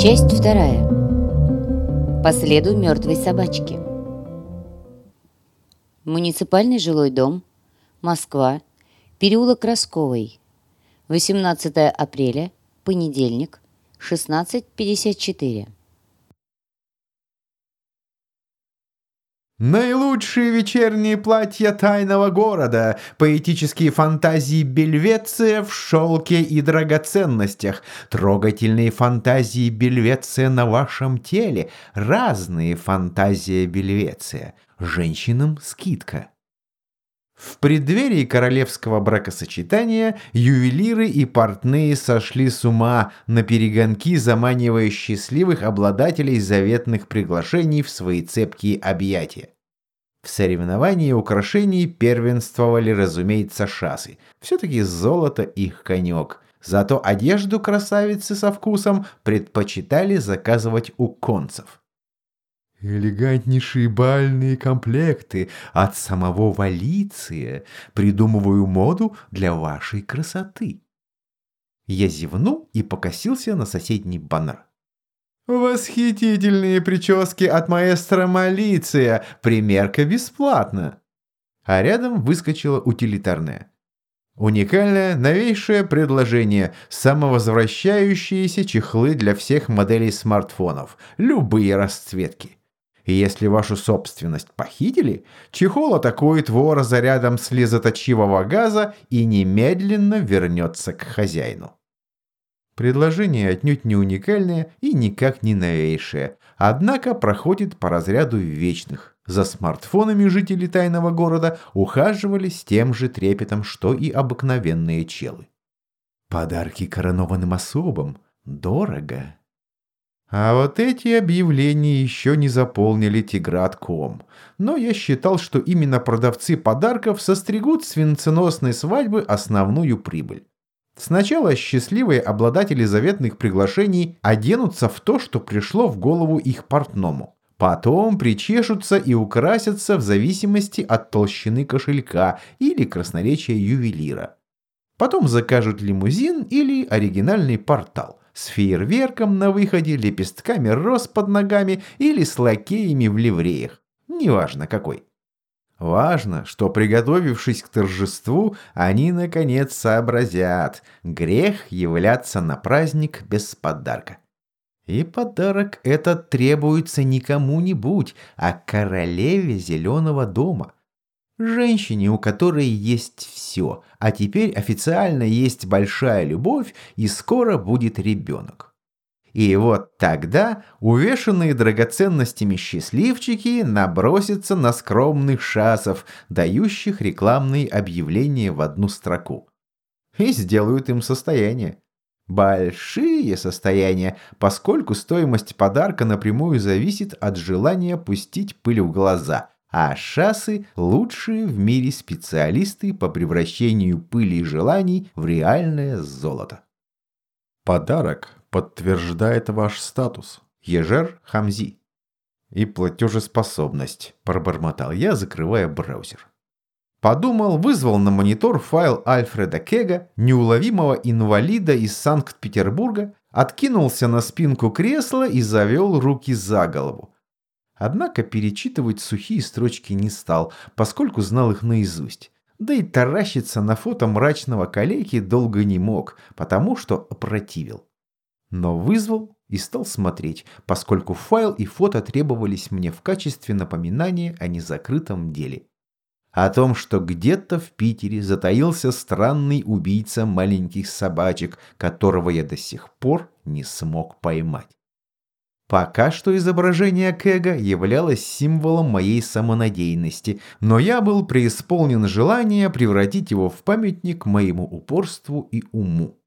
Часть вторая. По следу мертвой собачки. Муниципальный жилой дом. Москва. Переулок Росковой. 18 апреля. Понедельник. 16.54. Наилучшие вечерние платья тайного города, поэтические фантазии Бельвеция в шелке и драгоценностях, трогательные фантазии Бельвеция на вашем теле, разные фантазии Бельвеция, женщинам скидка. В преддверии королевского бракосочетания ювелиры и портные сошли с ума на перегонки, заманивая счастливых обладателей заветных приглашений в свои цепкие объятия. В соревновании украшений первенствовали, разумеется, шасы. Все-таки золото их конек. Зато одежду красавицы со вкусом предпочитали заказывать у концев. Элегантнейшие бальные комплекты от самого Валиция. Придумываю моду для вашей красоты. Я зевнул и покосился на соседний баннер. Восхитительные прически от маэстро Малиция. Примерка бесплатна. А рядом выскочила утилитарная. Уникальное, новейшее предложение – самовозвращающиеся чехлы для всех моделей смартфонов, любые расцветки. И если вашу собственность похитили, чехол атакует вора зарядом слезоточивого газа и немедленно вернется к хозяину. Предложение отнюдь не уникальное и никак не новейшее, однако проходит по разряду вечных. За смартфонами жители тайного города ухаживали с тем же трепетом, что и обыкновенные челы. Подарки коронованным особам. Дорого. А вот эти объявления еще не заполнили Тигратком. Но я считал, что именно продавцы подарков состригут с свадьбы основную прибыль. Сначала счастливые обладатели заветных приглашений оденутся в то, что пришло в голову их портному. Потом причешутся и украсятся в зависимости от толщины кошелька или красноречия ювелира. Потом закажут лимузин или оригинальный портал с фейерверком на выходе, лепестками роз под ногами или с лакеями в ливреях. Неважно какой. Важно, что, приготовившись к торжеству, они, наконец, сообразят. Грех являться на праздник без подарка. И подарок этот требуется не кому-нибудь, а королеве Зеленого дома. Женщине, у которой есть все, а теперь официально есть большая любовь и скоро будет ребенок. И вот тогда увешанные драгоценностями счастливчики набросятся на скромных шасов, дающих рекламные объявления в одну строку. И сделают им состояние. Большие состояния, поскольку стоимость подарка напрямую зависит от желания пустить пыль в глаза – а шассы – лучшие в мире специалисты по превращению пыли и желаний в реальное золото. Подарок подтверждает ваш статус. Ежер Хамзи. И платежеспособность, пробормотал я, закрывая браузер. Подумал, вызвал на монитор файл Альфреда Кега, неуловимого инвалида из Санкт-Петербурга, откинулся на спинку кресла и завел руки за голову. Однако перечитывать сухие строчки не стал, поскольку знал их наизусть. Да и таращиться на фото мрачного калеки долго не мог, потому что опротивил. Но вызвал и стал смотреть, поскольку файл и фото требовались мне в качестве напоминания о незакрытом деле. О том, что где-то в Питере затаился странный убийца маленьких собачек, которого я до сих пор не смог поймать. Пока что изображение Кэга являлось символом моей самонадеянности, но я был преисполнен желания превратить его в памятник моему упорству и уму.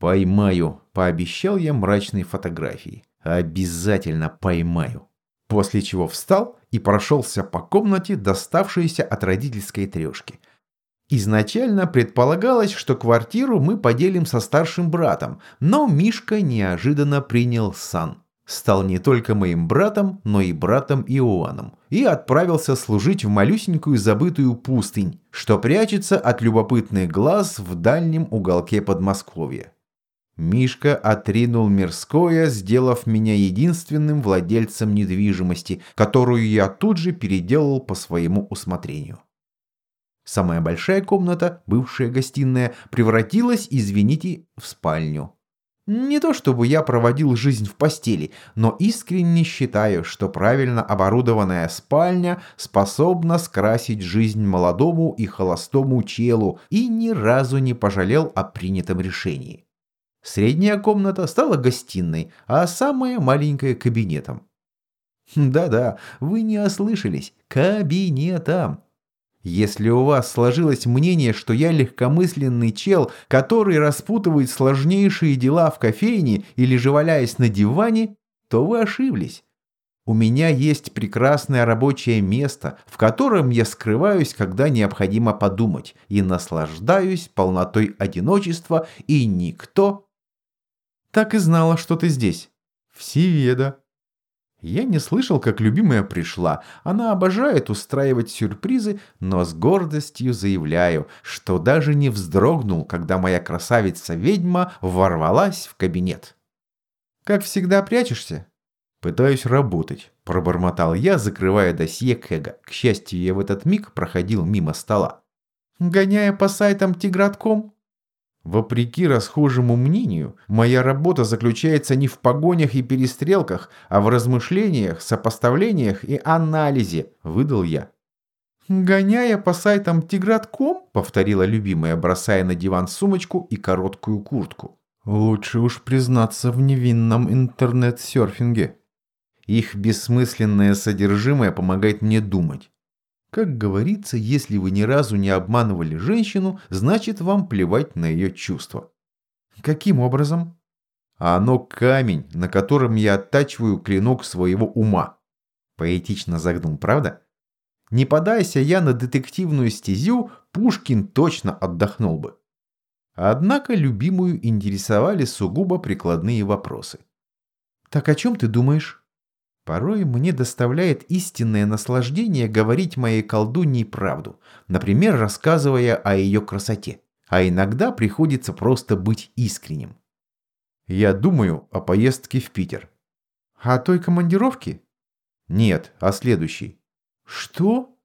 «Поймаю», — пообещал я мрачной фотографии. «Обязательно поймаю». После чего встал и прошелся по комнате, доставшейся от родительской трешки. Изначально предполагалось, что квартиру мы поделим со старшим братом, но Мишка неожиданно принял сан. Стал не только моим братом, но и братом Иоанном, и отправился служить в малюсенькую забытую пустынь, что прячется от любопытных глаз в дальнем уголке Подмосковья. Мишка отринул мирское, сделав меня единственным владельцем недвижимости, которую я тут же переделал по своему усмотрению. Самая большая комната, бывшая гостиная, превратилась, извините, в спальню. Не то чтобы я проводил жизнь в постели, но искренне считаю, что правильно оборудованная спальня способна скрасить жизнь молодому и холостому челу и ни разу не пожалел о принятом решении. Средняя комната стала гостиной, а самая маленькая – кабинетом. Да-да, вы не ослышались. Кабинетом. Если у вас сложилось мнение, что я легкомысленный чел, который распутывает сложнейшие дела в кофейне или же валяясь на диване, то вы ошиблись. У меня есть прекрасное рабочее место, в котором я скрываюсь, когда необходимо подумать, и наслаждаюсь полнотой одиночества, и никто... Так и знала, что ты здесь. Всеведа. Я не слышал, как любимая пришла. Она обожает устраивать сюрпризы, но с гордостью заявляю, что даже не вздрогнул, когда моя красавица-ведьма ворвалась в кабинет. «Как всегда прячешься?» «Пытаюсь работать», – пробормотал я, закрывая досье Кэга. К счастью, я в этот миг проходил мимо стола. «Гоняя по сайтам Тигратком?» Вопреки расхожему мнению, моя работа заключается не в погонях и перестрелках, а в размышлениях, сопоставлениях и анализе, выдал я. «Гоняя по сайтам Тигратком», — повторила любимая, бросая на диван сумочку и короткую куртку. «Лучше уж признаться в невинном интернет-серфинге. Их бессмысленное содержимое помогает мне думать. Как говорится, если вы ни разу не обманывали женщину, значит вам плевать на ее чувства. Каким образом? А оно камень, на котором я оттачиваю клинок своего ума. Поэтично загнул, правда? Не подайся я на детективную стезю, Пушкин точно отдохнул бы. Однако любимую интересовали сугубо прикладные вопросы. «Так о чем ты думаешь?» Порой мне доставляет истинное наслаждение говорить моей колдунье правду, например, рассказывая о ее красоте. А иногда приходится просто быть искренним. Я думаю о поездке в Питер. О той командировке? Нет, о следующей. Что?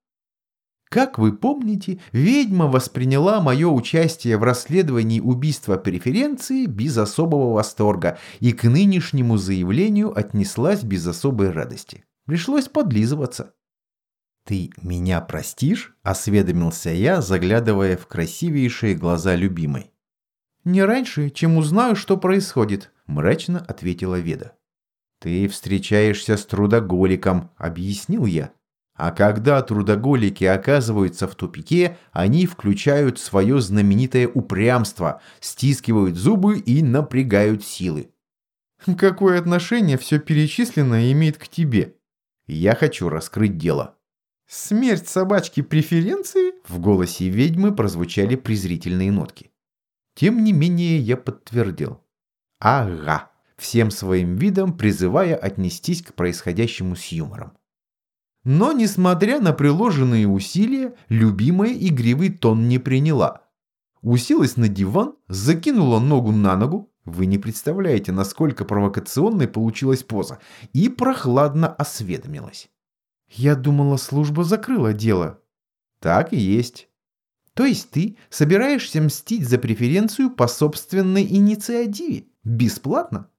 Как вы помните, ведьма восприняла мое участие в расследовании убийства преференции без особого восторга и к нынешнему заявлению отнеслась без особой радости. Пришлось подлизываться. «Ты меня простишь?» – осведомился я, заглядывая в красивейшие глаза любимой. «Не раньше, чем узнаю, что происходит», – мрачно ответила Веда. «Ты встречаешься с трудоголиком», – объяснил я. А когда трудоголики оказываются в тупике, они включают свое знаменитое упрямство, стискивают зубы и напрягают силы. Какое отношение все перечисленное имеет к тебе? Я хочу раскрыть дело. Смерть собачки преференции? В голосе ведьмы прозвучали презрительные нотки. Тем не менее я подтвердил. Ага, всем своим видом призывая отнестись к происходящему с юмором. Но, несмотря на приложенные усилия, любимая игривый тон не приняла. Уселась на диван, закинула ногу на ногу, вы не представляете, насколько провокационной получилась поза, и прохладно осведомилась. «Я думала, служба закрыла дело». «Так и есть». «То есть ты собираешься мстить за преференцию по собственной инициативе? Бесплатно?»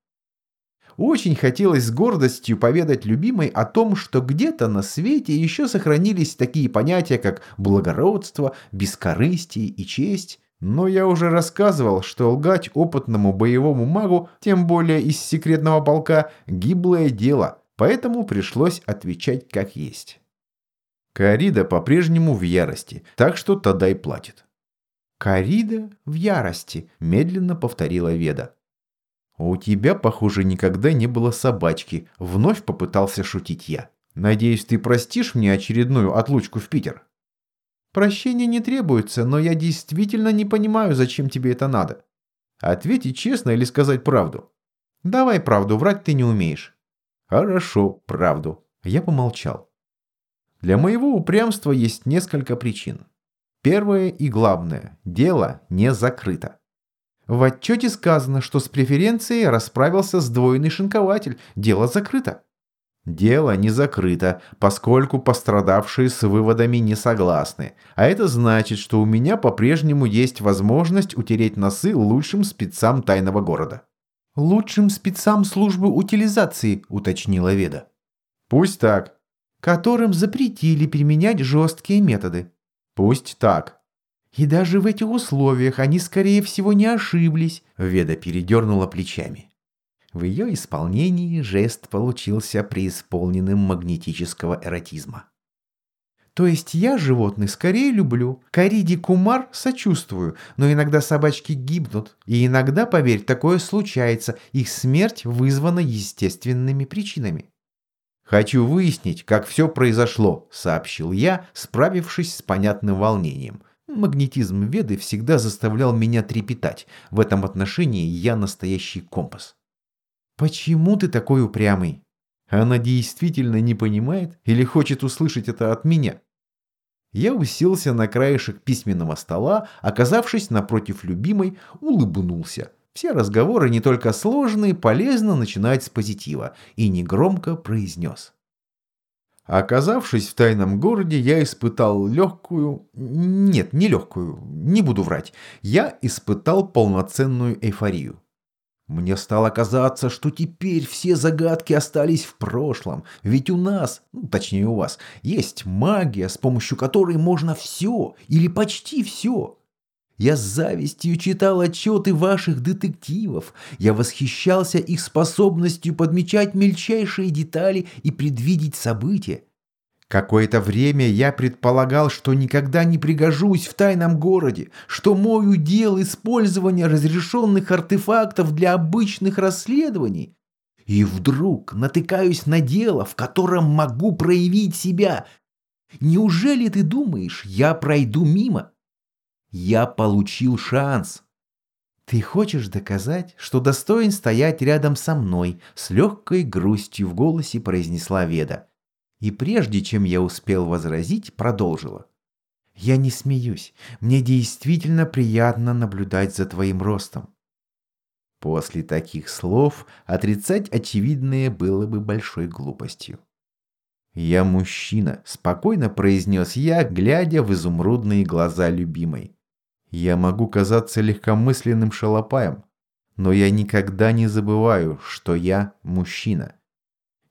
Очень хотелось с гордостью поведать любимой о том, что где-то на свете еще сохранились такие понятия, как благородство, бескорыстие и честь. Но я уже рассказывал, что лгать опытному боевому магу, тем более из секретного полка, гиблое дело, поэтому пришлось отвечать как есть. Карида по-прежнему в ярости, так что Тадай платит. «Карида в ярости», – медленно повторила Веда. «У тебя, похоже, никогда не было собачки», — вновь попытался шутить я. «Надеюсь, ты простишь мне очередную отлучку в Питер?» «Прощения не требуется, но я действительно не понимаю, зачем тебе это надо. Ответить честно или сказать правду?» «Давай правду, врать ты не умеешь». Хорошо, правду. Я помолчал. Для моего упрямства есть несколько причин. Первое и главное – дело не закрыто. В отчете сказано, что с преференцией расправился сдвоенный шинкователь. Дело закрыто. Дело не закрыто, поскольку пострадавшие с выводами не согласны. А это значит, что у меня по-прежнему есть возможность утереть носы лучшим спецам тайного города. «Лучшим спецам службы утилизации», — уточнила Веда. «Пусть так». «Которым запретили применять жесткие методы». «Пусть так». «И даже в этих условиях они, скорее всего, не ошиблись», — Веда передернула плечами. В ее исполнении жест получился преисполненным магнетического эротизма. То есть я животных скорее люблю. Кариди Кумар сочувствую, но иногда собачки гибнут. И иногда, поверь, такое случается. Их смерть вызвана естественными причинами. «Хочу выяснить, как все произошло», — сообщил я, справившись с понятным волнением. Магнетизм Веды всегда заставлял меня трепетать. В этом отношении я настоящий компас. «Почему ты такой упрямый?» Она действительно не понимает или хочет услышать это от меня? Я уселся на краешек письменного стола, оказавшись напротив любимой, улыбнулся. Все разговоры не только сложные, полезно начинать с позитива, и негромко произнес. Оказавшись в тайном городе, я испытал легкую... Нет, не легкую, не буду врать. Я испытал полноценную эйфорию. Мне стало казаться, что теперь все загадки остались в прошлом, ведь у нас, ну, точнее у вас, есть магия, с помощью которой можно все или почти все. Я с завистью читал отчеты ваших детективов, я восхищался их способностью подмечать мельчайшие детали и предвидеть события. Какое-то время я предполагал, что никогда не пригожусь в тайном городе, что мой удел использования разрешенных артефактов для обычных расследований. И вдруг натыкаюсь на дело, в котором могу проявить себя. Неужели ты думаешь, я пройду мимо? Я получил шанс. Ты хочешь доказать, что достоин стоять рядом со мной, с легкой грустью в голосе произнесла Веда. И прежде чем я успел возразить, продолжила. «Я не смеюсь. Мне действительно приятно наблюдать за твоим ростом». После таких слов отрицать очевидное было бы большой глупостью. «Я мужчина», — спокойно произнес я, глядя в изумрудные глаза любимой. «Я могу казаться легкомысленным шалопаем, но я никогда не забываю, что я мужчина.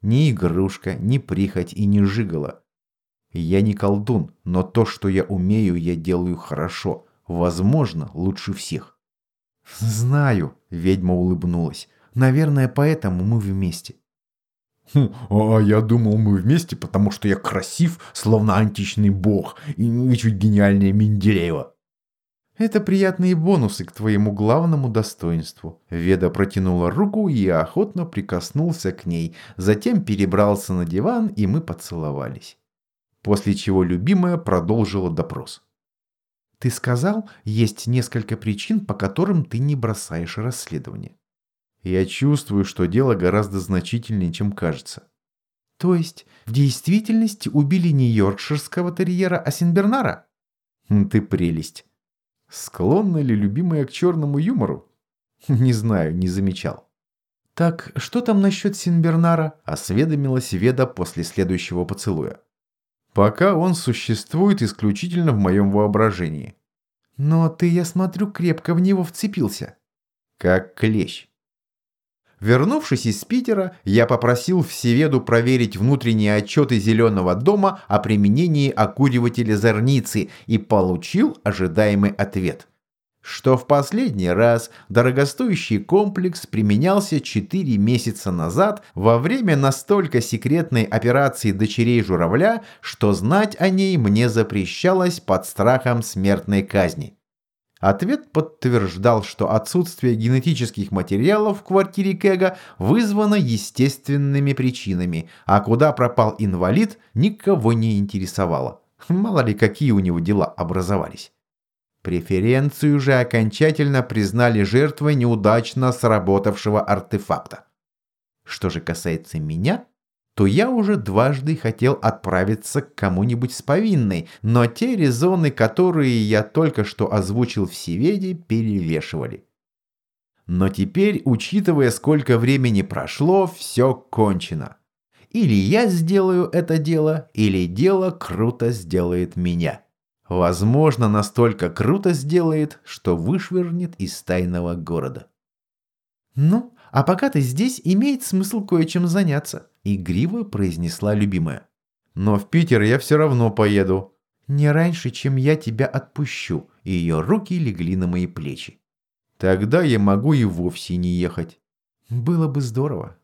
Ни игрушка, ни прихоть и не жигала. Я не колдун, но то, что я умею, я делаю хорошо. Возможно, лучше всех. «Знаю», — ведьма улыбнулась. «Наверное, поэтому мы вместе». Хм, а я думал, мы вместе, потому что я красив, словно античный бог, и чуть гениальнее Менделеева. Это приятные бонусы к твоему главному достоинству. Веда протянула руку и охотно прикоснулся к ней, затем перебрался на диван, и мы поцеловались. После чего любимая продолжила допрос. Ты сказал, есть несколько причин, по которым ты не бросаешь расследование. Я чувствую, что дело гораздо значительнее, чем кажется. То есть, в действительности убили не йоркширского терьера, а Синбернара? Хм, ты прелесть. Склонна ли любимая к черному юмору? Не знаю, не замечал. «Так, что там насчет Синбернара?» – осведомилась Веда после следующего поцелуя. «Пока он существует исключительно в моем воображении». «Но ты, я смотрю, крепко в него вцепился». «Как клещ». Вернувшись из Питера, я попросил Всеведу проверить внутренние отчеты Зеленого дома о применении окуривателя зорницы и получил ожидаемый ответ. Что в последний раз дорогостоящий комплекс применялся 4 месяца назад во время настолько секретной операции дочерей журавля, что знать о ней мне запрещалось под страхом смертной казни. Ответ подтверждал, что отсутствие генетических материалов в квартире Кега вызвано естественными причинами, а куда пропал инвалид, никого не интересовало. Мало ли какие у него дела образовались. Преференцию же окончательно признали жертвой неудачно сработавшего артефакта. Что же касается меня, то я уже дважды хотел отправиться к кому-нибудь с повинной, но те резоны, которые я только что озвучил в Севеде, перевешивали. Но теперь, учитывая, сколько времени прошло, все кончено. Или я сделаю это дело, или дело круто сделает меня. Возможно, настолько круто сделает, что вышвырнет из тайного города. «Ну, а пока ты здесь, имеет смысл кое-чем заняться», — игриво произнесла любимая. «Но в Питер я все равно поеду». «Не раньше, чем я тебя отпущу», — ее руки легли на мои плечи. «Тогда я могу и вовсе не ехать». «Было бы здорово».